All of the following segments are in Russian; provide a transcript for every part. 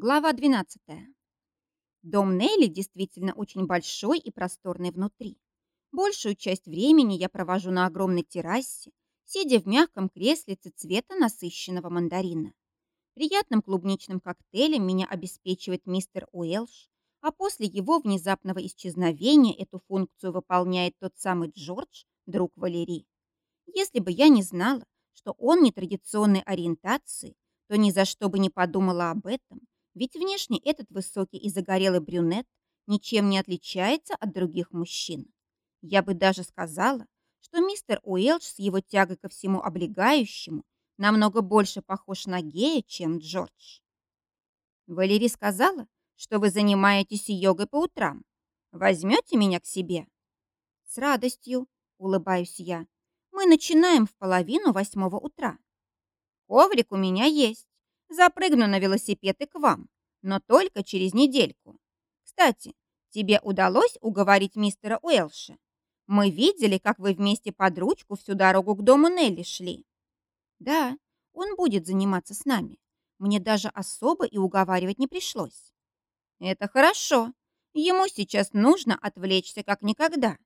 Глава 12. Дом Нелли действительно очень большой и просторный внутри. Большую часть времени я провожу на огромной террасе, сидя в мягком креслице цвета насыщенного мандарина. Приятным клубничным коктейлем меня обеспечивает мистер Уэлш, а после его внезапного исчезновения эту функцию выполняет тот самый Джордж, друг Валерии. Если бы я не знала, что он нетрадиционной ориентации, то ни за что бы не подумала об этом ведь внешне этот высокий и загорелый брюнет ничем не отличается от других мужчин. Я бы даже сказала, что мистер Уэлч с его тягой ко всему облегающему намного больше похож на гея, чем Джордж. Валерий сказала, что вы занимаетесь йогой по утрам. Возьмете меня к себе? С радостью, улыбаюсь я. Мы начинаем в половину восьмого утра. Коврик у меня есть. Запрыгну на велосипед и к вам, но только через недельку. Кстати, тебе удалось уговорить мистера Уэлша? Мы видели, как вы вместе под ручку всю дорогу к дому Нелли шли. Да, он будет заниматься с нами. Мне даже особо и уговаривать не пришлось. Это хорошо. Ему сейчас нужно отвлечься как никогда.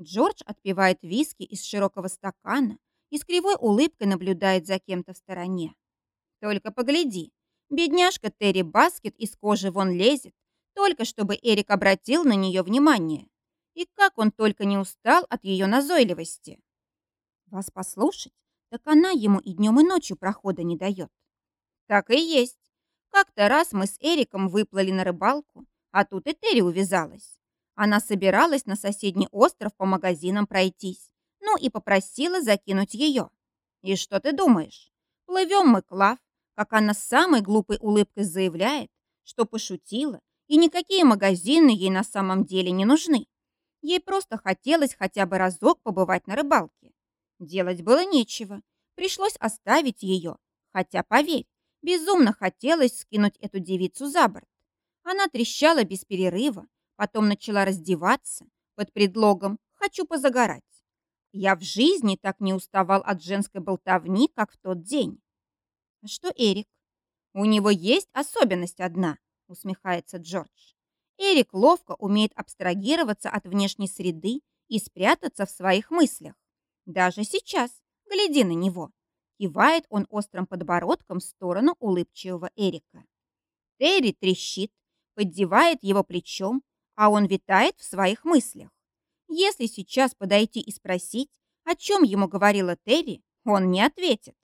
Джордж отпивает виски из широкого стакана и с кривой улыбкой наблюдает за кем-то в стороне. Только погляди, бедняжка Терри Баскет из кожи вон лезет, только чтобы Эрик обратил на нее внимание. И как он только не устал от ее назойливости. Вас послушать, так она ему и днем, и ночью прохода не дает. Так и есть. Как-то раз мы с Эриком выплыли на рыбалку, а тут и Терри увязалась. Она собиралась на соседний остров по магазинам пройтись, ну и попросила закинуть ее. И что ты думаешь? Плывем мы к Лав, как она с самой глупой улыбкой заявляет, что пошутила, и никакие магазины ей на самом деле не нужны. Ей просто хотелось хотя бы разок побывать на рыбалке. Делать было нечего, пришлось оставить ее, хотя, поверь, безумно хотелось скинуть эту девицу за борт. Она трещала без перерыва, потом начала раздеваться под предлогом «хочу позагорать». Я в жизни так не уставал от женской болтовни, как в тот день. «А что Эрик?» «У него есть особенность одна», — усмехается Джордж. «Эрик ловко умеет абстрагироваться от внешней среды и спрятаться в своих мыслях. Даже сейчас, гляди на него». Кивает он острым подбородком в сторону улыбчивого Эрика. Терри трещит, поддевает его плечом, а он витает в своих мыслях. Если сейчас подойти и спросить, о чем ему говорила Терри, он не ответит.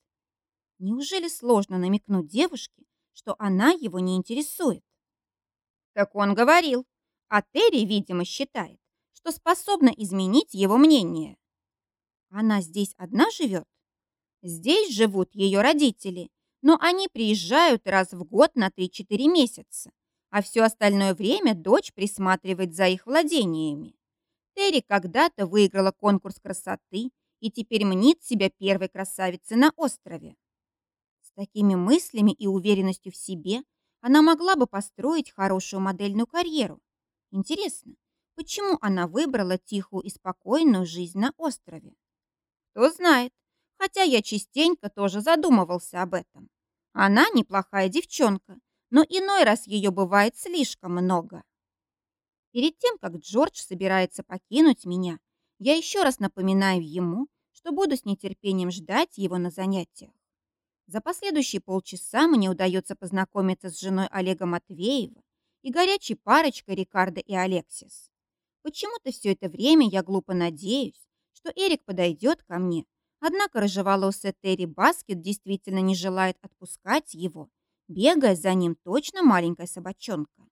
Неужели сложно намекнуть девушке, что она его не интересует? Так он говорил, а Терри, видимо, считает, что способна изменить его мнение. Она здесь одна живет? Здесь живут ее родители, но они приезжают раз в год на 3-4 месяца, а все остальное время дочь присматривает за их владениями. Терри когда-то выиграла конкурс красоты и теперь мнит себя первой красавицей на острове. С такими мыслями и уверенностью в себе она могла бы построить хорошую модельную карьеру. Интересно, почему она выбрала тихую и спокойную жизнь на острове? Кто знает, хотя я частенько тоже задумывался об этом. Она неплохая девчонка, но иной раз ее бывает слишком много. Перед тем, как Джордж собирается покинуть меня, я еще раз напоминаю ему, что буду с нетерпением ждать его на занятиях. За последующие полчаса мне удается познакомиться с женой Олега Матвеева и горячей парочкой Рикардо и Алексис. Почему-то все это время я глупо надеюсь, что Эрик подойдет ко мне, однако рыжеволосая Терри Баскет действительно не желает отпускать его, бегая за ним точно маленькая собачонка.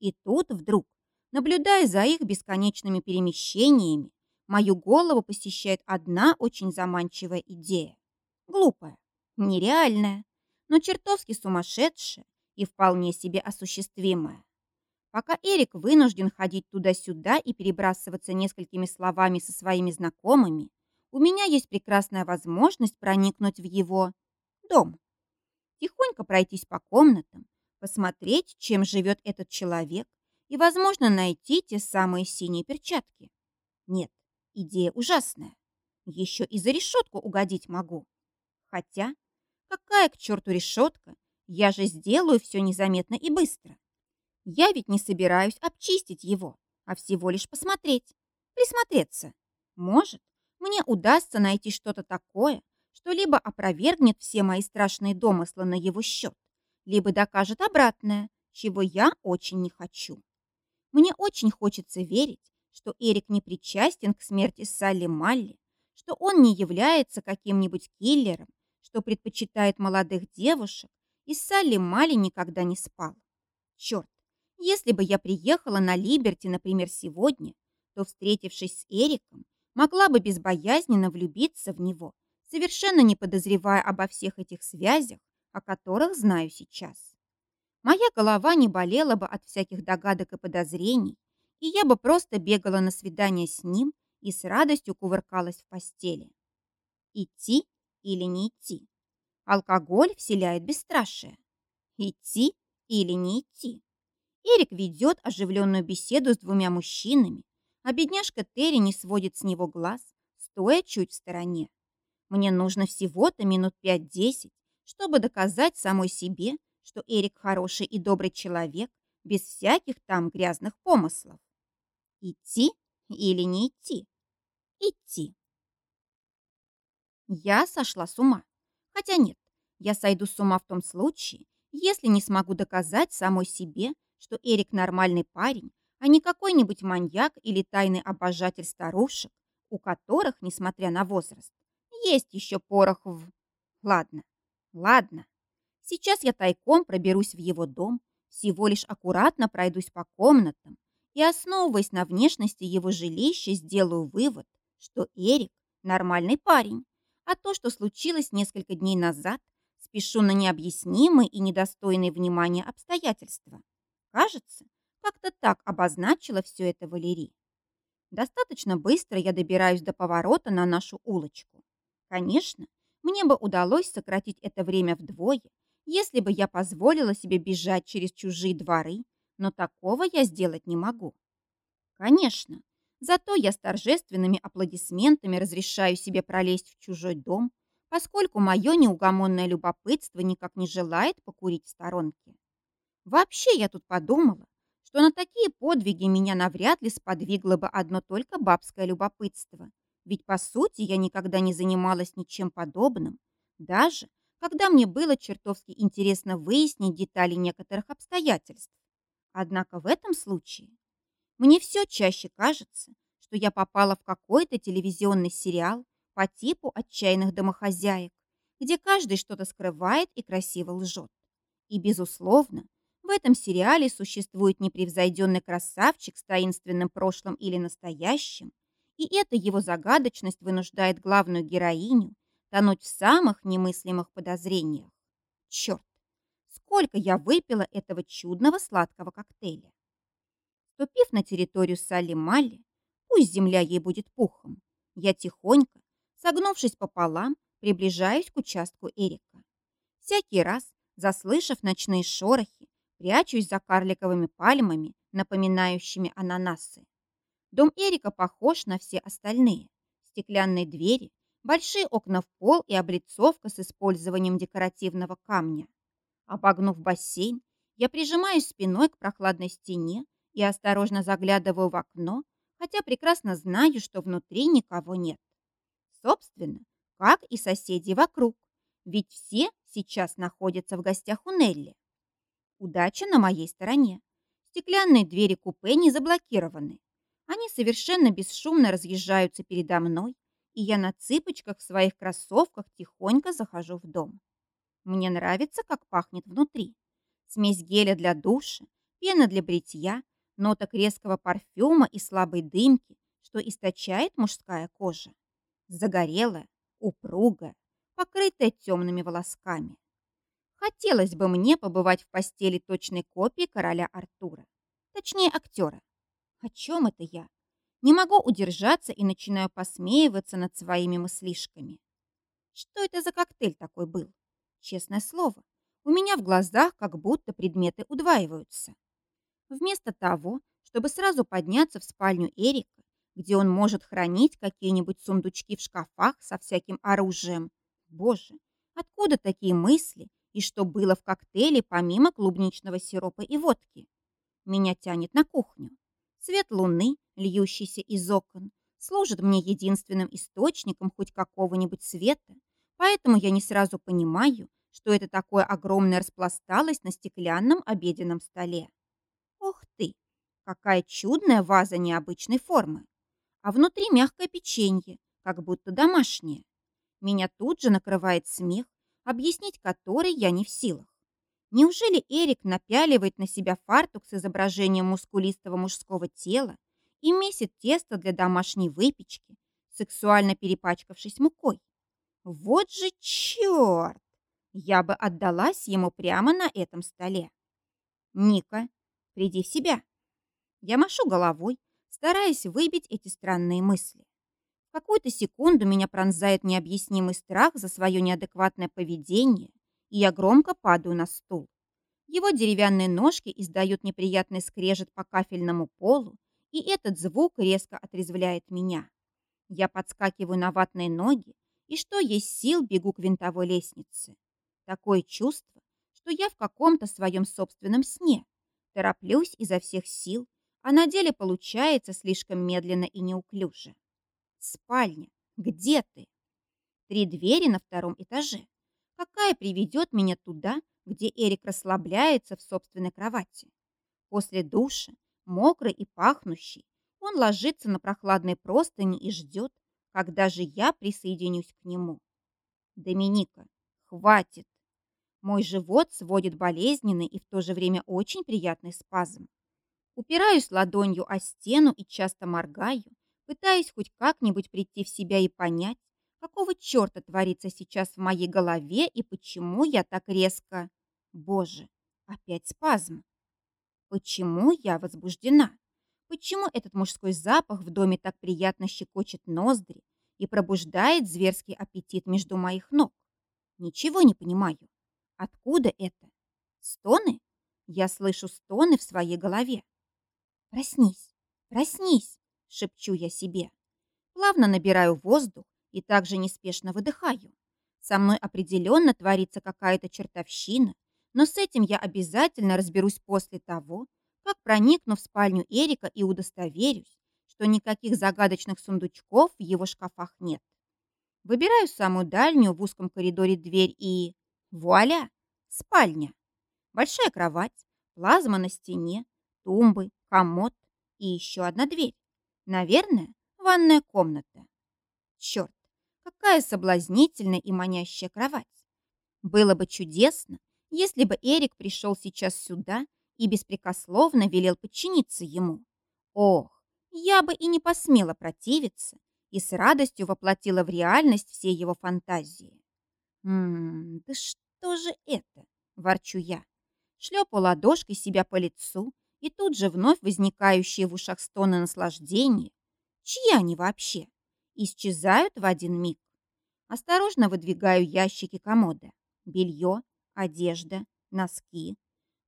И тут вдруг, наблюдая за их бесконечными перемещениями, мою голову посещает одна очень заманчивая идея. Глупая нереальная, но чертовски сумасшедшая и вполне себе осуществимая. Пока Эрик вынужден ходить туда-сюда и перебрасываться несколькими словами со своими знакомыми, у меня есть прекрасная возможность проникнуть в его дом. Тихонько пройтись по комнатам, посмотреть, чем живет этот человек, и, возможно, найти те самые синие перчатки. Нет, идея ужасная. Еще и за решетку угодить могу. Хотя Какая к черту решетка, Я же сделаю все незаметно и быстро. Я ведь не собираюсь обчистить его, а всего лишь посмотреть, присмотреться. Может, мне удастся найти что-то такое, что либо опровергнет все мои страшные домыслы на его счет, либо докажет обратное, чего я очень не хочу. Мне очень хочется верить, что Эрик не причастен к смерти Салли Малли, что он не является каким-нибудь киллером, что предпочитает молодых девушек, и с Салли Малли никогда не спал. Черт, если бы я приехала на Либерти, например, сегодня, то, встретившись с Эриком, могла бы безбоязненно влюбиться в него, совершенно не подозревая обо всех этих связях, о которых знаю сейчас. Моя голова не болела бы от всяких догадок и подозрений, и я бы просто бегала на свидание с ним и с радостью кувыркалась в постели. Идти или не идти? Алкоголь вселяет бесстрашие. Идти или не идти? Эрик ведет оживленную беседу с двумя мужчинами, а бедняжка Терри не сводит с него глаз, стоя чуть в стороне. Мне нужно всего-то минут пять-десять, чтобы доказать самой себе, что Эрик хороший и добрый человек, без всяких там грязных помыслов. Идти или не идти? Идти. Я сошла с ума. Хотя нет, я сойду с ума в том случае, если не смогу доказать самой себе, что Эрик нормальный парень, а не какой-нибудь маньяк или тайный обожатель старушек, у которых, несмотря на возраст, есть еще порох в... Ладно, ладно. Сейчас я тайком проберусь в его дом, всего лишь аккуратно пройдусь по комнатам и, основываясь на внешности его жилища, сделаю вывод, что Эрик – нормальный парень, а то, что случилось несколько дней назад, спешу на необъяснимые и недостойные внимания обстоятельства. Кажется, как-то так обозначила все это Валерий. Достаточно быстро я добираюсь до поворота на нашу улочку. Конечно, мне бы удалось сократить это время вдвое, если бы я позволила себе бежать через чужие дворы, но такого я сделать не могу. Конечно, зато я с торжественными аплодисментами разрешаю себе пролезть в чужой дом, поскольку мое неугомонное любопытство никак не желает покурить в сторонке. Вообще я тут подумала, что на такие подвиги меня навряд ли сподвигло бы одно только бабское любопытство. Ведь, по сути, я никогда не занималась ничем подобным, даже когда мне было чертовски интересно выяснить детали некоторых обстоятельств. Однако в этом случае мне все чаще кажется, что я попала в какой-то телевизионный сериал по типу отчаянных домохозяек, где каждый что-то скрывает и красиво лжет. И, безусловно, в этом сериале существует непревзойденный красавчик с таинственным прошлым или настоящим, и эта его загадочность вынуждает главную героиню тонуть в самых немыслимых подозрениях. Черт, сколько я выпила этого чудного сладкого коктейля. Ступив на территорию Салли Малли, пусть земля ей будет пухом, я тихонько, согнувшись пополам, приближаюсь к участку Эрика. Всякий раз, заслышав ночные шорохи, Прячусь за карликовыми пальмами, напоминающими ананасы. Дом Эрика похож на все остальные. Стеклянные двери, большие окна в пол и облицовка с использованием декоративного камня. Обогнув бассейн, я прижимаюсь спиной к прохладной стене и осторожно заглядываю в окно, хотя прекрасно знаю, что внутри никого нет. Собственно, как и соседи вокруг, ведь все сейчас находятся в гостях у Нелли. Удача на моей стороне. Стеклянные двери купе не заблокированы. Они совершенно бесшумно разъезжаются передо мной, и я на цыпочках в своих кроссовках тихонько захожу в дом. Мне нравится, как пахнет внутри. Смесь геля для душа, пена для бритья, ноток резкого парфюма и слабой дымки, что источает мужская кожа. Загорелая, упругая, покрытая темными волосками. Хотелось бы мне побывать в постели точной копии короля Артура. Точнее, актера. О чем это я? Не могу удержаться и начинаю посмеиваться над своими мыслишками. Что это за коктейль такой был? Честное слово, у меня в глазах как будто предметы удваиваются. Вместо того, чтобы сразу подняться в спальню Эрика, где он может хранить какие-нибудь сундучки в шкафах со всяким оружием. Боже, откуда такие мысли и что было в коктейле помимо клубничного сиропа и водки. Меня тянет на кухню. Свет луны, льющийся из окон, служит мне единственным источником хоть какого-нибудь света, поэтому я не сразу понимаю, что это такое огромное распласталось на стеклянном обеденном столе. Какая чудная ваза необычной формы. А внутри мягкое печенье, как будто домашнее. Меня тут же накрывает смех, объяснить который я не в силах. Неужели Эрик напяливает на себя фартук с изображением мускулистого мужского тела и месит тесто для домашней выпечки, сексуально перепачкавшись мукой? Вот же черт! Я бы отдалась ему прямо на этом столе. Ника, приди в себя. Я машу головой, стараясь выбить эти странные мысли. В какую-то секунду меня пронзает необъяснимый страх за свое неадекватное поведение, и я громко падаю на стул. Его деревянные ножки издают неприятный скрежет по кафельному полу, и этот звук резко отрезвляет меня. Я подскакиваю на ватные ноги и, что есть сил, бегу к винтовой лестнице. Такое чувство, что я в каком-то своем собственном сне. Тороплюсь изо всех сил, а на деле получается слишком медленно и неуклюже. Спальня. Где ты? Три двери на втором этаже. Какая приведет меня туда, где Эрик расслабляется в собственной кровати? После душа, мокрый и пахнущий, он ложится на прохладной простыни и ждет, когда же я присоединюсь к нему. Доминика, хватит. Мой живот сводит болезненный и в то же время очень приятный спазм. Упираюсь ладонью о стену и часто моргаю, пытаясь хоть как-нибудь прийти в себя и понять, какого черта творится сейчас в моей голове и почему я так резко... Боже, опять спазм. Почему я возбуждена? Почему этот мужской запах в доме так приятно щекочет ноздри и пробуждает зверский аппетит между моих ног? Ничего не понимаю. Откуда это? Стоны? Я слышу стоны в своей голове. Проснись, проснись, шепчу я себе. Плавно набираю воздух и также неспешно выдыхаю. Со мной определенно творится какая-то чертовщина, но с этим я обязательно разберусь после того, как проникну в спальню Эрика и удостоверюсь, что никаких загадочных сундучков в его шкафах нет. Выбираю самую дальнюю в узком коридоре дверь и... Вуаля! Спальня. Большая кровать, плазма на стене, тумбы, комод и еще одна дверь. Наверное, ванная комната. Черт, какая соблазнительная и манящая кровать. Было бы чудесно, если бы Эрик пришел сейчас сюда и беспрекословно велел подчиниться ему. Ох, я бы и не посмела противиться и с радостью воплотила в реальность все его фантазии. «Ммм, да что же это?» – ворчу я. Шлепаю ладошкой себя по лицу и тут же вновь возникающие в ушах стоны наслаждения, чьи они вообще, исчезают в один миг. Осторожно выдвигаю ящики комода. Белье, одежда, носки.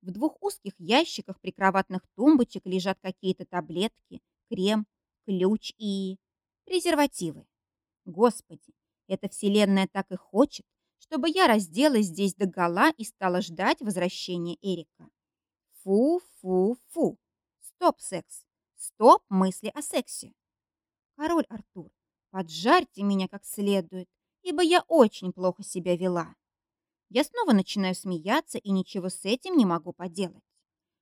В двух узких ящиках прикроватных тумбочек лежат какие-то таблетки, крем, ключ и... презервативы. Господи, эта вселенная так и хочет, чтобы я разделась здесь до гола и стала ждать возвращения Эрика. Фу-фу-фу. Стоп, секс. Стоп мысли о сексе. Король Артур, поджарьте меня как следует, ибо я очень плохо себя вела. Я снова начинаю смеяться и ничего с этим не могу поделать.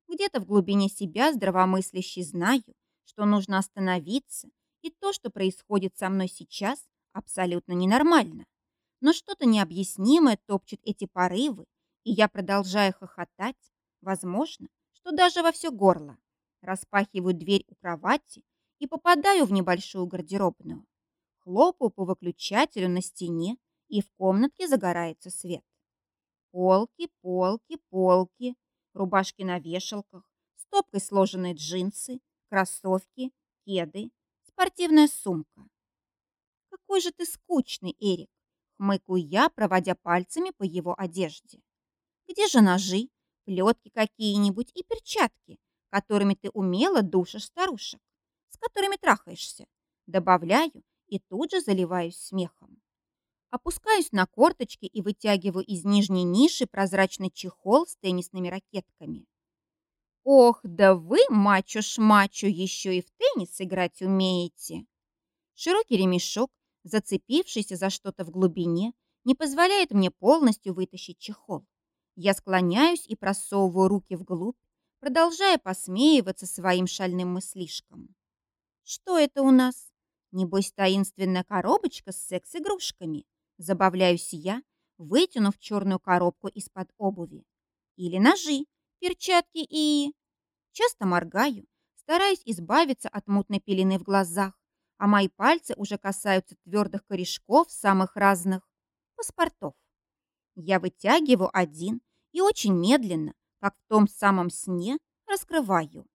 Где-то в глубине себя здравомыслящий знаю, что нужно остановиться, и то, что происходит со мной сейчас, абсолютно ненормально. Но что-то необъяснимое топчет эти порывы, и я продолжаю хохотать, Возможно, что даже во все горло. Распахиваю дверь у кровати и попадаю в небольшую гардеробную. Хлопаю по выключателю на стене, и в комнатке загорается свет. Полки, полки, полки, рубашки на вешалках, стопкой сложенные джинсы, кроссовки, кеды, спортивная сумка. «Какой же ты скучный, Эрик!» — хмыкаю я, проводя пальцами по его одежде. «Где же ножи, плетки какие-нибудь и перчатки, которыми ты умело душишь старушек, с которыми трахаешься. Добавляю и тут же заливаюсь смехом. Опускаюсь на корточки и вытягиваю из нижней ниши прозрачный чехол с теннисными ракетками. Ох, да вы, мачо-шмачо, еще и в теннис играть умеете. Широкий ремешок, зацепившийся за что-то в глубине, не позволяет мне полностью вытащить чехол. Я склоняюсь и просовываю руки вглубь, продолжая посмеиваться своим шальным мыслишкам. Что это у нас? Небось, таинственная коробочка с секс-игрушками. Забавляюсь я, вытянув черную коробку из-под обуви. Или ножи, перчатки и... Часто моргаю, стараясь избавиться от мутной пелены в глазах, а мои пальцы уже касаются твердых корешков самых разных паспортов. Я вытягиваю один и очень медленно, как в том самом сне, раскрываю.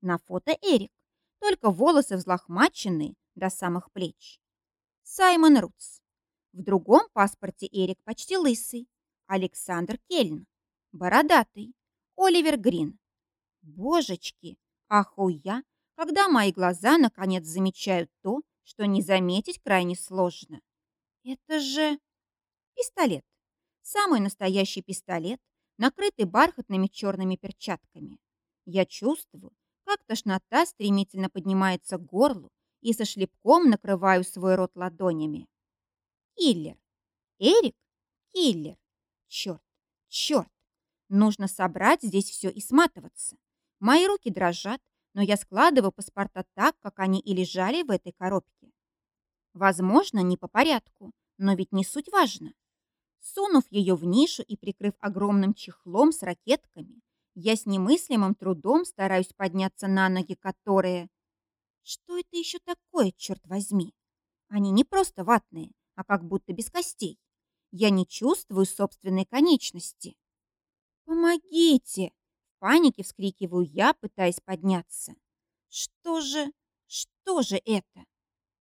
На фото Эрик, только волосы взлохмаченные до самых плеч. Саймон Рутс. В другом паспорте Эрик почти лысый. Александр Кельн. Бородатый. Оливер Грин. Божечки, ахуя, когда мои глаза наконец замечают то, что не заметить крайне сложно. Это же пистолет. Самый настоящий пистолет, накрытый бархатными черными перчатками. Я чувствую, как тошнота стремительно поднимается к горлу и со шлепком накрываю свой рот ладонями. Киллер. Эрик? Киллер. Черт, черт. Нужно собрать здесь все и сматываться. Мои руки дрожат, но я складываю паспорта так, как они и лежали в этой коробке. Возможно, не по порядку, но ведь не суть важно. Сунув ее в нишу и прикрыв огромным чехлом с ракетками, я с немыслимым трудом стараюсь подняться на ноги, которые... Что это еще такое, черт возьми? Они не просто ватные, а как будто без костей. Я не чувствую собственной конечности. «Помогите!» В панике вскрикиваю я, пытаясь подняться. «Что же... что же это?»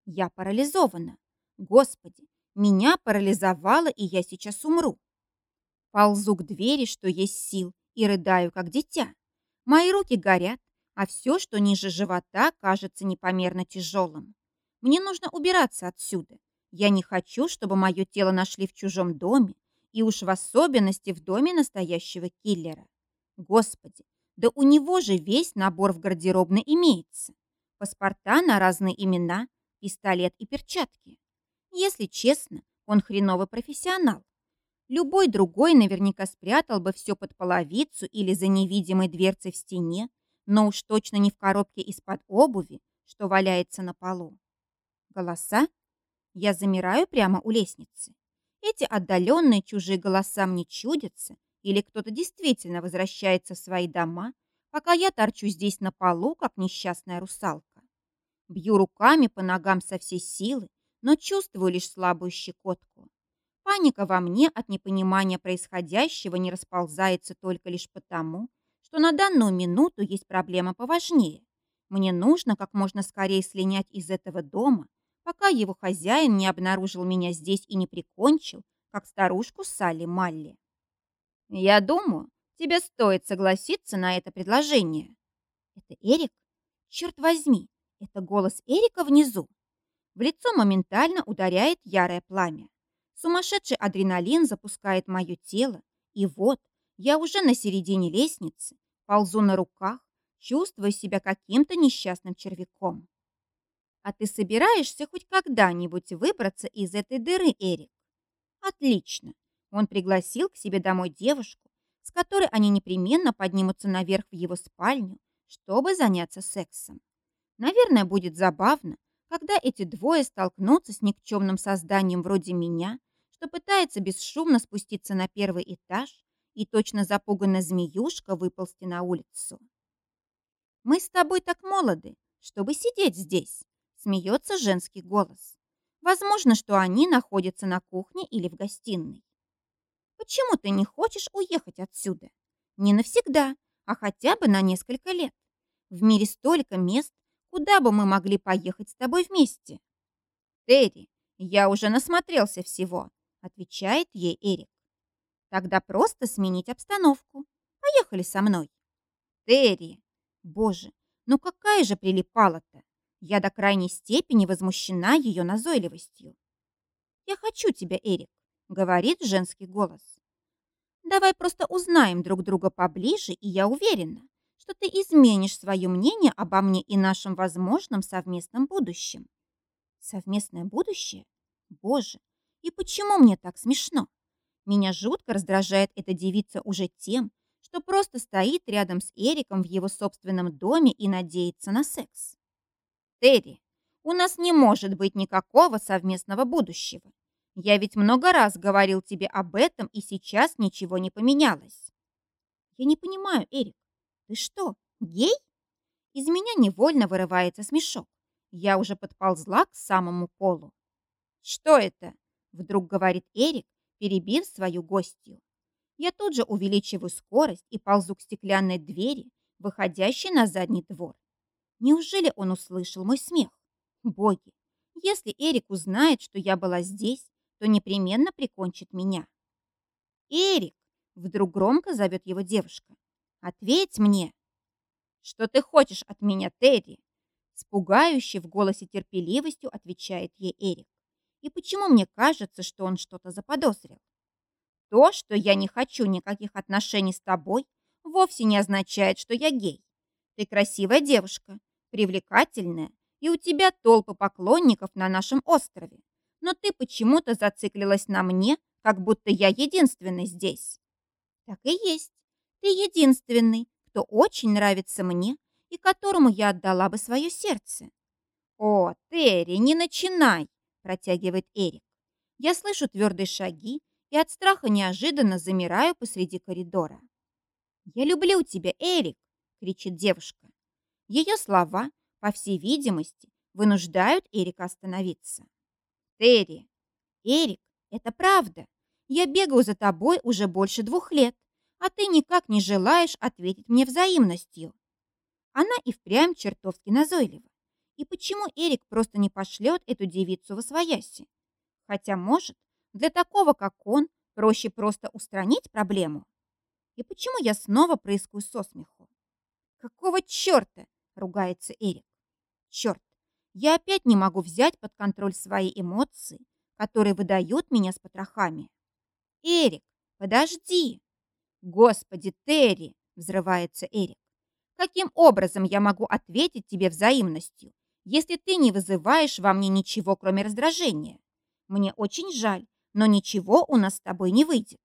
Я парализована. Господи, меня парализовало, и я сейчас умру. Ползу к двери, что есть сил, и рыдаю, как дитя. Мои руки горят, а все, что ниже живота, кажется непомерно тяжелым. Мне нужно убираться отсюда. Я не хочу, чтобы мое тело нашли в чужом доме, и уж в особенности в доме настоящего киллера. Господи, да у него же весь набор в гардеробной имеется. Паспорта на разные имена, пистолет и перчатки. Если честно, он хреновый профессионал. Любой другой наверняка спрятал бы все под половицу или за невидимой дверцей в стене, но уж точно не в коробке из-под обуви, что валяется на полу. Голоса? Я замираю прямо у лестницы. Эти отдаленные чужие голоса мне чудятся, или кто-то действительно возвращается в свои дома, пока я торчу здесь на полу, как несчастная русалка. Бью руками по ногам со всей силы, но чувствую лишь слабую щекотку. Паника во мне от непонимания происходящего не расползается только лишь потому, что на данную минуту есть проблема поважнее. Мне нужно как можно скорее слинять из этого дома, пока его хозяин не обнаружил меня здесь и не прикончил, как старушку Салли Малли. Я думаю, тебе стоит согласиться на это предложение. Это Эрик? Черт возьми, это голос Эрика внизу. В лицо моментально ударяет ярое пламя. Сумасшедший адреналин запускает мое тело, и вот я уже на середине лестницы, ползу на руках, чувствуя себя каким-то несчастным червяком. А ты собираешься хоть когда-нибудь выбраться из этой дыры, Эрик? Отлично. Он пригласил к себе домой девушку, с которой они непременно поднимутся наверх в его спальню, чтобы заняться сексом. Наверное, будет забавно, когда эти двое столкнутся с никчемным созданием вроде меня, что пытается бесшумно спуститься на первый этаж и точно запуганная змеюшка выползти на улицу. «Мы с тобой так молоды, чтобы сидеть здесь», смеется женский голос. Возможно, что они находятся на кухне или в гостиной. Почему ты не хочешь уехать отсюда? Не навсегда, а хотя бы на несколько лет. В мире столько мест, Куда бы мы могли поехать с тобой вместе?» «Терри, я уже насмотрелся всего», — отвечает ей Эрик. «Тогда просто сменить обстановку. Поехали со мной». «Терри! Боже, ну какая же прилипала-то! Я до крайней степени возмущена ее назойливостью. «Я хочу тебя, Эрик», — говорит женский голос. «Давай просто узнаем друг друга поближе, и я уверена, что ты изменишь свое мнение обо мне и нашем возможном совместном будущем». «Совместное будущее? Боже, и почему мне так смешно? Меня жутко раздражает эта девица уже тем, что просто стоит рядом с Эриком в его собственном доме и надеется на секс. Терри, у нас не может быть никакого совместного будущего. Я ведь много раз говорил тебе об этом, и сейчас ничего не поменялось. Я не понимаю, Эрик, ты что, гей? Из меня невольно вырывается смешок. Я уже подползла к самому полу. Что это? Вдруг говорит Эрик, перебив свою гостью. Я тут же увеличиваю скорость и ползу к стеклянной двери, выходящей на задний двор. Неужели он услышал мой смех? Боги, если Эрик узнает, что я была здесь, то непременно прикончит меня. «Эрик!» – вдруг громко зовет его девушка. «Ответь мне!» «Что ты хочешь от меня, Терри?» С в голосе терпеливостью отвечает ей Эрик. «И почему мне кажется, что он что-то заподозрил?» То, что я не хочу никаких отношений с тобой, вовсе не означает, что я гей. Ты красивая девушка, привлекательная, и у тебя толпы поклонников на нашем острове. Но ты почему-то зациклилась на мне, как будто я единственный здесь. Так и есть. Ты единственный, кто очень нравится мне и которому я отдала бы свое сердце. О, Терри, не начинай, протягивает Эрик. Я слышу твердые шаги и от страха неожиданно замираю посреди коридора. «Я люблю тебя, Эрик!» – кричит девушка. Ее слова, по всей видимости, вынуждают Эрика остановиться. «Терри!» «Эрик, это правда. Я бегаю за тобой уже больше двух лет, а ты никак не желаешь ответить мне взаимностью». Она и впрямь чертовски назойлива. И почему Эрик просто не пошлет эту девицу во свояси? Хотя, может, для такого, как он, проще просто устранить проблему. И почему я снова прыскаю со смеху? Какого черта? Ругается Эрик. Черт, я опять не могу взять под контроль свои эмоции, которые выдают меня с потрохами. Эрик, подожди. Господи, Терри, взрывается Эрик. Каким образом я могу ответить тебе взаимностью, если ты не вызываешь во мне ничего, кроме раздражения? Мне очень жаль, но ничего у нас с тобой не выйдет.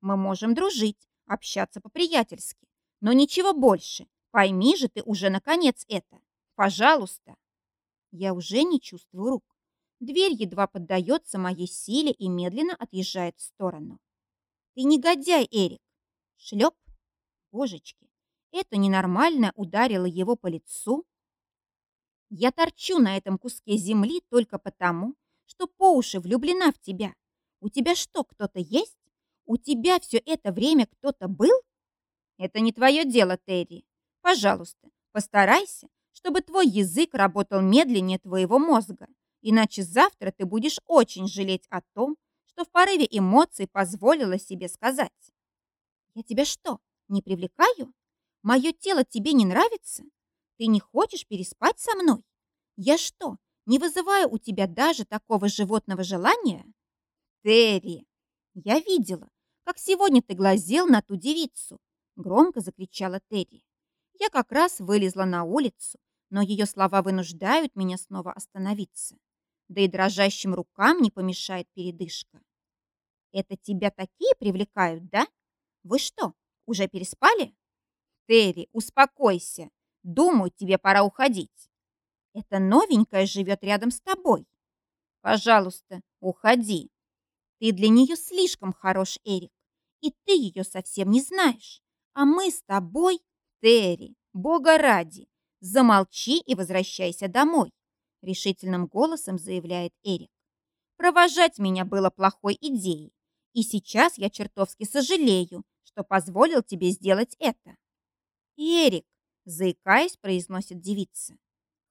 Мы можем дружить, общаться по-приятельски, но ничего больше. Пойми же ты уже наконец это. Пожалуйста. Я уже не чувствую рук. Дверь едва поддается моей силе и медленно отъезжает в сторону. Ты негодяй, Эрик. Шлеп. Божечки, это ненормально ударило его по лицу. Я торчу на этом куске земли только потому, что по уши влюблена в тебя. У тебя что, кто-то есть? У тебя все это время кто-то был? Это не твое дело, Терри. Пожалуйста, постарайся, чтобы твой язык работал медленнее твоего мозга, иначе завтра ты будешь очень жалеть о том, что в порыве эмоций позволила себе сказать. Я тебя что, не привлекаю? Мое тело тебе не нравится? Ты не хочешь переспать со мной? Я что, не вызываю у тебя даже такого животного желания? Терри, я видела, как сегодня ты глазел на ту девицу, громко закричала Терри. Я как раз вылезла на улицу, но ее слова вынуждают меня снова остановиться. Да и дрожащим рукам не помешает передышка. Это тебя такие привлекают, да? Вы что, уже переспали? Терри, успокойся. Думаю, тебе пора уходить. Эта новенькая живет рядом с тобой. Пожалуйста, уходи. Ты для нее слишком хорош, Эрик, и ты ее совсем не знаешь. А мы с тобой, Терри, бога ради, замолчи и возвращайся домой, решительным голосом заявляет Эрик. Провожать меня было плохой идеей, и сейчас я чертовски сожалею, что позволил тебе сделать это. Эрик, заикаясь, произносит девица.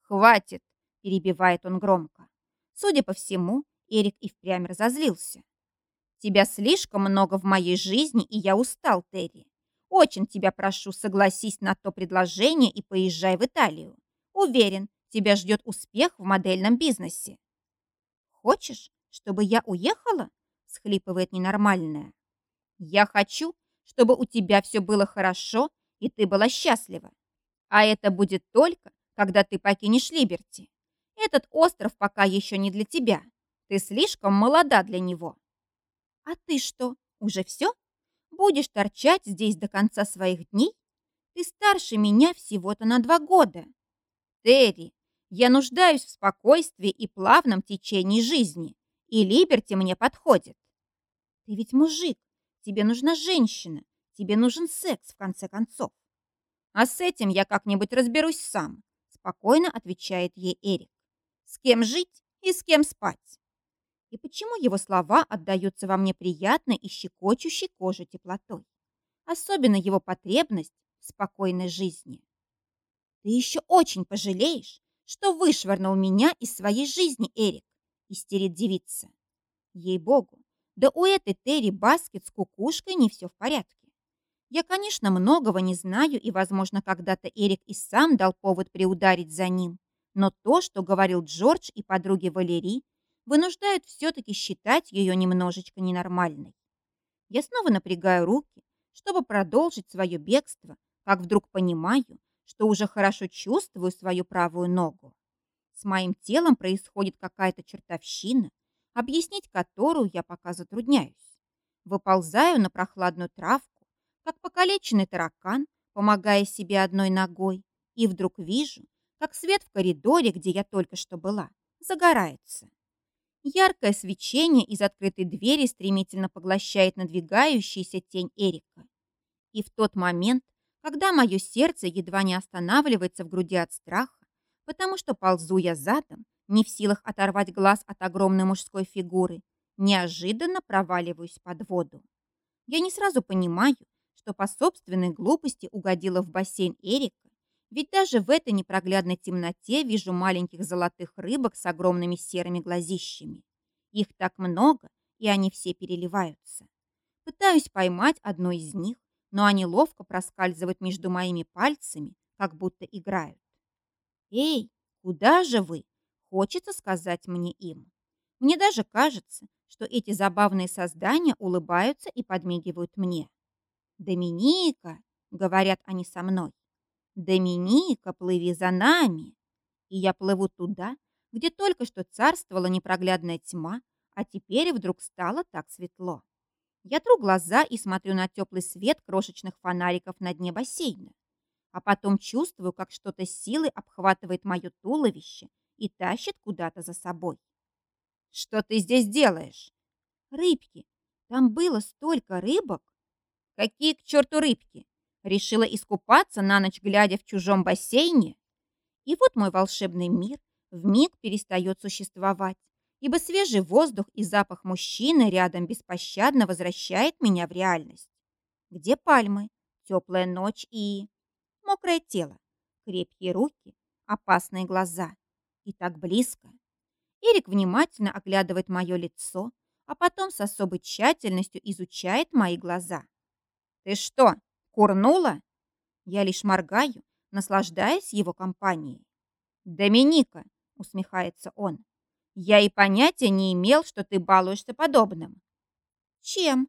Хватит, перебивает он громко. Судя по всему, Эрик и впрямь разозлился. Тебя слишком много в моей жизни, и я устал, Терри. Очень тебя прошу, согласись на то предложение и поезжай в Италию. Уверен, тебя ждет успех в модельном бизнесе. Хочешь, чтобы я уехала?» – схлипывает ненормальная. «Я хочу, чтобы у тебя все было хорошо и ты была счастлива. А это будет только, когда ты покинешь Либерти. Этот остров пока еще не для тебя. Ты слишком молода для него. А ты что, уже все? Будешь торчать здесь до конца своих дней? Ты старше меня всего-то на два года. Терри, я нуждаюсь в спокойствии и плавном течении жизни, и Либерти мне подходит. Ты ведь мужик, тебе нужна женщина, тебе нужен секс, в конце концов. А с этим я как-нибудь разберусь сам, спокойно отвечает ей Эрик. С кем жить и с кем спать? И почему его слова отдаются во мне приятной и щекочущей кожей теплотой? Особенно его потребность в спокойной жизни. Ты еще очень пожалеешь, что вышвырнул меня из своей жизни, Эрик, истерит девица. Ей-богу, да у этой Терри Баскет с кукушкой не все в порядке. Я, конечно, многого не знаю, и, возможно, когда-то Эрик и сам дал повод приударить за ним. Но то, что говорил Джордж и подруги Валерии, вынуждает все-таки считать ее немножечко ненормальной. Я снова напрягаю руки, чтобы продолжить свое бегство, как вдруг понимаю, что уже хорошо чувствую свою правую ногу. С моим телом происходит какая-то чертовщина, объяснить которую я пока затрудняюсь. Выползаю на прохладную травку, как покалеченный таракан, помогая себе одной ногой, и вдруг вижу, как свет в коридоре, где я только что была, загорается. Яркое свечение из открытой двери стремительно поглощает надвигающаяся тень Эрика. И в тот момент, когда мое сердце едва не останавливается в груди от страха, потому что ползу я задом, не в силах оторвать глаз от огромной мужской фигуры, неожиданно проваливаюсь под воду. Я не сразу понимаю, что по собственной глупости угодила в бассейн Эрика, ведь даже в этой непроглядной темноте вижу маленьких золотых рыбок с огромными серыми глазищами. Их так много, и они все переливаются. Пытаюсь поймать одну из них, но они ловко проскальзывают между моими пальцами, как будто играют. «Эй, куда же вы?» – хочется сказать мне им. Мне даже кажется, что эти забавные создания улыбаются и подмигивают мне. «Доминика!» — говорят они со мной. «Доминика, плыви за нами!» И я плыву туда, где только что царствовала непроглядная тьма, а теперь вдруг стало так светло. Я тру глаза и смотрю на теплый свет крошечных фонариков на дне бассейна. А потом чувствую, как что-то силой обхватывает мое туловище и тащит куда-то за собой. «Что ты здесь делаешь?» «Рыбки. Там было столько рыбок!» Какие к черту рыбки? Решила искупаться на ночь, глядя в чужом бассейне? И вот мой волшебный мир вмиг перестает существовать, ибо свежий воздух и запах мужчины рядом беспощадно возвращает меня в реальность. Где пальмы, теплая ночь и... Мокрое тело, крепкие руки, опасные глаза. И так близко. Эрик внимательно оглядывает мое лицо, а потом с особой тщательностью изучает мои глаза. «Ты что, курнула?» Я лишь моргаю, наслаждаясь его компанией. «Доминика!» — усмехается он. «Я и понятия не имел, что ты балуешься подобным». «Чем?»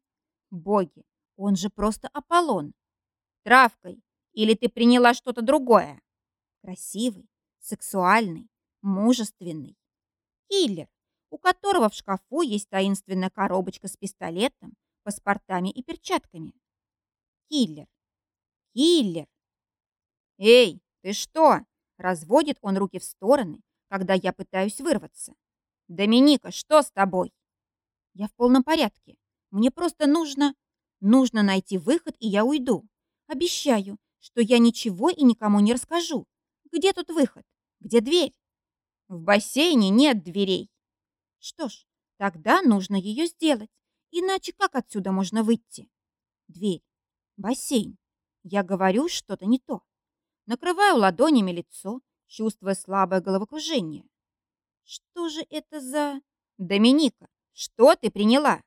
«Боги, он же просто Аполлон». «Травкой. Или ты приняла что-то другое?» «Красивый, сексуальный, мужественный. Киллер, у которого в шкафу есть таинственная коробочка с пистолетом, паспортами и перчатками. Киллер. Киллер. Эй, ты что? Разводит он руки в стороны, когда я пытаюсь вырваться. Доминика, что с тобой? Я в полном порядке. Мне просто нужно... Нужно найти выход, и я уйду. Обещаю, что я ничего и никому не расскажу. Где тут выход? Где дверь? В бассейне нет дверей. Что ж, тогда нужно ее сделать. Иначе как отсюда можно выйти? Дверь. Бассейн. Я говорю что-то не то. Накрываю ладонями лицо, чувствуя слабое головокружение. Что же это за... Доминика, что ты приняла?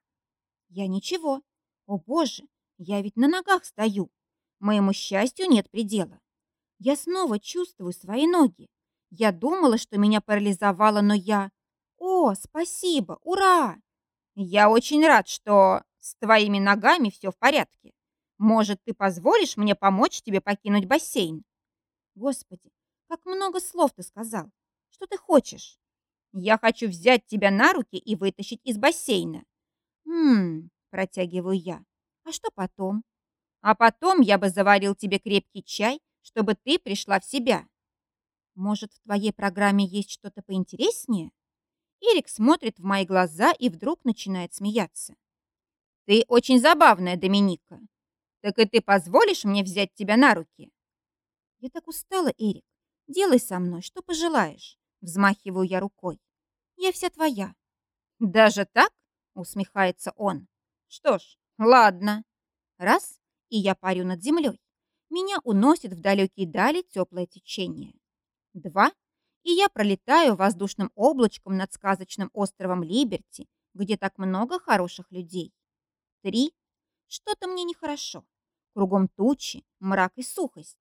Я ничего. О боже, я ведь на ногах стою. Моему счастью нет предела. Я снова чувствую свои ноги. Я думала, что меня парализовало, но я... О, спасибо, ура! Я очень рад, что с твоими ногами все в порядке. Может, ты позволишь мне помочь тебе покинуть бассейн? Господи, как много слов ты сказал. Что ты хочешь? Я хочу взять тебя на руки и вытащить из бассейна. Хм, протягиваю я. А что потом? А потом я бы заварил тебе крепкий чай, чтобы ты пришла в себя. Может, в твоей программе есть что-то поинтереснее? Эрик смотрит в мои глаза и вдруг начинает смеяться. Ты очень забавная, Доминика. Так и ты позволишь мне взять тебя на руки? Я так устала, Эрик. Делай со мной, что пожелаешь. Взмахиваю я рукой. Я вся твоя. Даже так? Усмехается он. Что ж, ладно. Раз, и я парю над землей. Меня уносит в далекие дали теплое течение. Два, и я пролетаю воздушным облачком над сказочным островом Либерти, где так много хороших людей. Три, что-то мне нехорошо. Кругом тучи, мрак и сухость.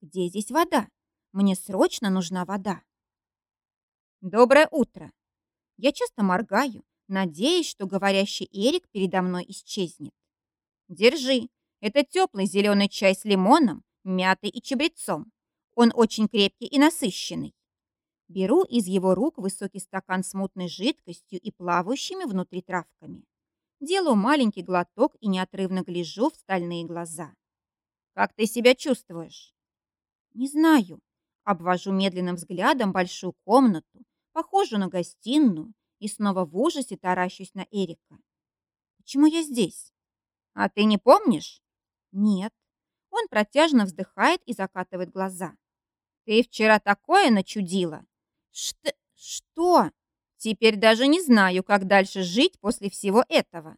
Где здесь вода? Мне срочно нужна вода. Доброе утро. Я часто моргаю, надеясь, что говорящий Эрик передо мной исчезнет. Держи. Это теплый зеленый чай с лимоном, мятой и чабрецом. Он очень крепкий и насыщенный. Беру из его рук высокий стакан с мутной жидкостью и плавающими внутри травками. Делаю маленький глоток и неотрывно гляжу в стальные глаза. «Как ты себя чувствуешь?» «Не знаю». Обвожу медленным взглядом большую комнату, похожую на гостиную, и снова в ужасе таращусь на Эрика. «Почему я здесь?» «А ты не помнишь?» «Нет». Он протяжно вздыхает и закатывает глаза. «Ты вчера такое начудила!» «Что? Что?» Теперь даже не знаю, как дальше жить после всего этого.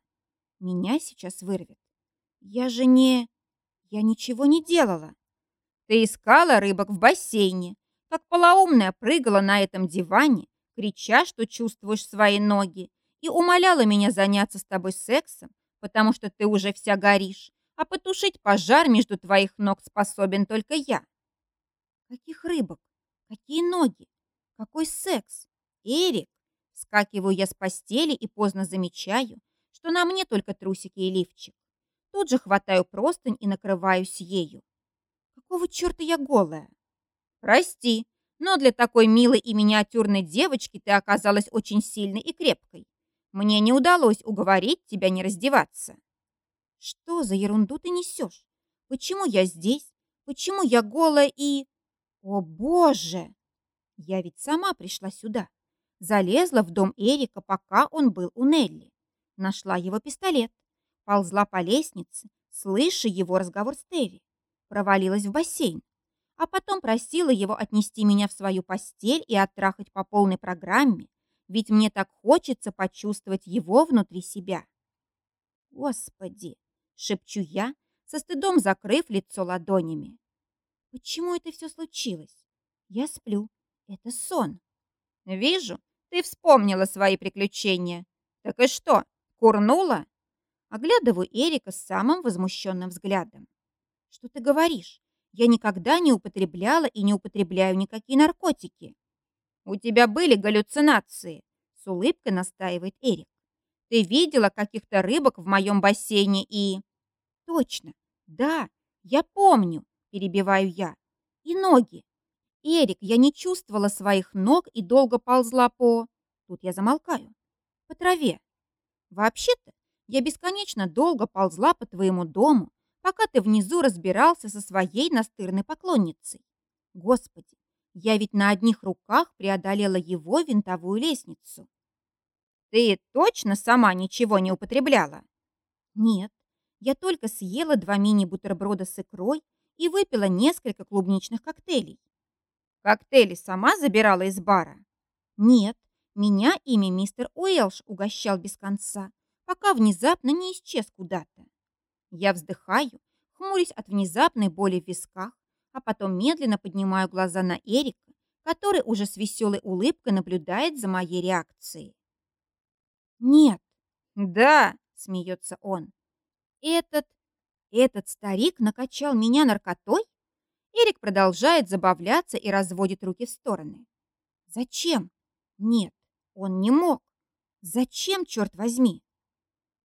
Меня сейчас вырвет. Я же не... Я ничего не делала. Ты искала рыбок в бассейне, как полоумная прыгала на этом диване, крича, что чувствуешь свои ноги, и умоляла меня заняться с тобой сексом, потому что ты уже вся горишь, а потушить пожар между твоих ног способен только я. Каких рыбок? Какие ноги? Какой секс? Эрик? Скакиваю я с постели и поздно замечаю, что на мне только трусики и лифчик. Тут же хватаю простынь и накрываюсь ею. Какого черта я голая? Прости, но для такой милой и миниатюрной девочки ты оказалась очень сильной и крепкой. Мне не удалось уговорить тебя не раздеваться. Что за ерунду ты несешь? Почему я здесь? Почему я голая и... О, боже! Я ведь сама пришла сюда. Залезла в дом Эрика, пока он был у Нелли. Нашла его пистолет. Ползла по лестнице, слыша его разговор с Терри. Провалилась в бассейн. А потом просила его отнести меня в свою постель и оттрахать по полной программе, ведь мне так хочется почувствовать его внутри себя. «Господи!» — шепчу я, со стыдом закрыв лицо ладонями. «Почему это все случилось? Я сплю. Это сон». «Вижу, ты вспомнила свои приключения. Так и что, курнула? Оглядываю Эрика с самым возмущенным взглядом. Что ты говоришь? Я никогда не употребляла и не употребляю никакие наркотики. У тебя были галлюцинации, с улыбкой настаивает Эрик. Ты видела каких-то рыбок в моем бассейне и... Точно, да, я помню, перебиваю я. И ноги. «Эрик, я не чувствовала своих ног и долго ползла по...» Тут я замолкаю. «По траве. Вообще-то, я бесконечно долго ползла по твоему дому, пока ты внизу разбирался со своей настырной поклонницей. Господи, я ведь на одних руках преодолела его винтовую лестницу». «Ты точно сама ничего не употребляла?» «Нет, я только съела два мини-бутерброда с икрой и выпила несколько клубничных коктейлей. Коктейли сама забирала из бара? Нет, меня ими мистер Уэлш угощал без конца, пока внезапно не исчез куда-то. Я вздыхаю, хмурясь от внезапной боли в висках, а потом медленно поднимаю глаза на Эрика, который уже с веселой улыбкой наблюдает за моей реакцией. «Нет». «Да», — смеется он. «Этот... этот старик накачал меня наркотой?» Эрик продолжает забавляться и разводит руки в стороны. Зачем? Нет, Он не мог. Зачем, черт возьми?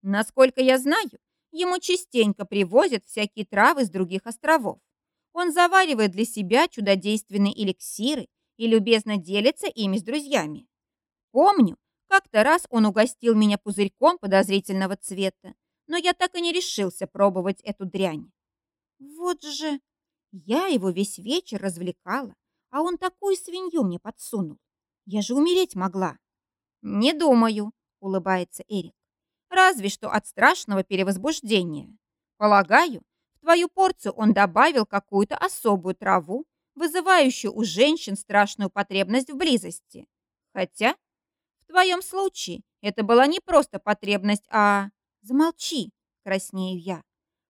Насколько я знаю, ему частенько привозят всякие травы с других островов. Он заваривает для себя чудодейственные эликсиры и любезно делится ими с друзьями. Помню, как-то раз он угостил меня пузырьком подозрительного цвета, но я так и не решился пробовать эту дрянь. Вот же, я его весь вечер развлекала, а он такую свинью мне подсунул. Я же умереть могла. Не думаю, улыбается Эрик. Разве что от страшного перевозбуждения. Полагаю, в твою порцию он добавил какую-то особую траву, вызывающую у женщин страшную потребность в близости. Хотя, в твоем случае, это была не просто потребность, а... Замолчи, краснею я.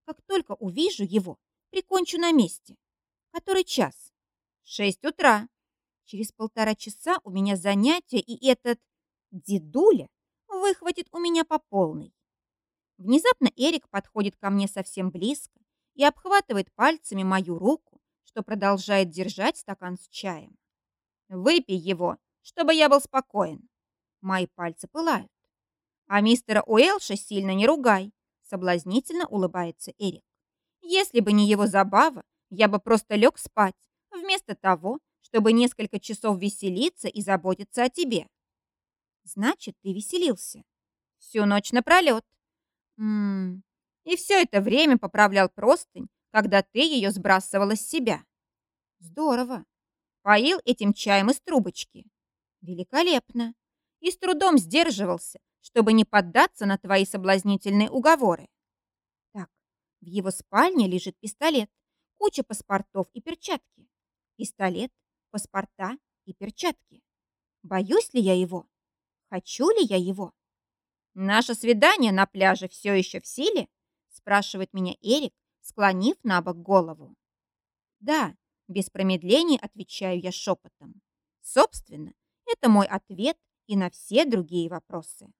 Как только увижу его, прикончу на месте. Который час? Шесть утра. Через полтора часа у меня занятие, и этот дедуля выхватит у меня по полной. Внезапно Эрик подходит ко мне совсем близко и обхватывает пальцами мою руку, что продолжает держать стакан с чаем. «Выпей его, чтобы я был спокоен». Мои пальцы пылают. «А мистера Уэлша сильно не ругай», соблазнительно улыбается Эрик. «Если бы не его забава, я бы просто лег спать, вместо того, чтобы несколько часов веселиться и заботиться о тебе». «Значит, ты веселился?» «Всю ночь напролет». «Ммм, и все это время поправлял простынь, когда ты ее сбрасывала с себя». «Здорово. Поил этим чаем из трубочки». «Великолепно. И с трудом сдерживался, чтобы не поддаться на твои соблазнительные уговоры. Так, в его спальне лежит пистолет, куча паспортов и перчатки. Пистолет, паспорта и перчатки. Боюсь ли я его? Хочу ли я его? Наше свидание на пляже все еще в силе? Спрашивает меня Эрик, склонив на бок голову. Да, без промедлений отвечаю я шепотом. Собственно, это мой ответ и на все другие вопросы.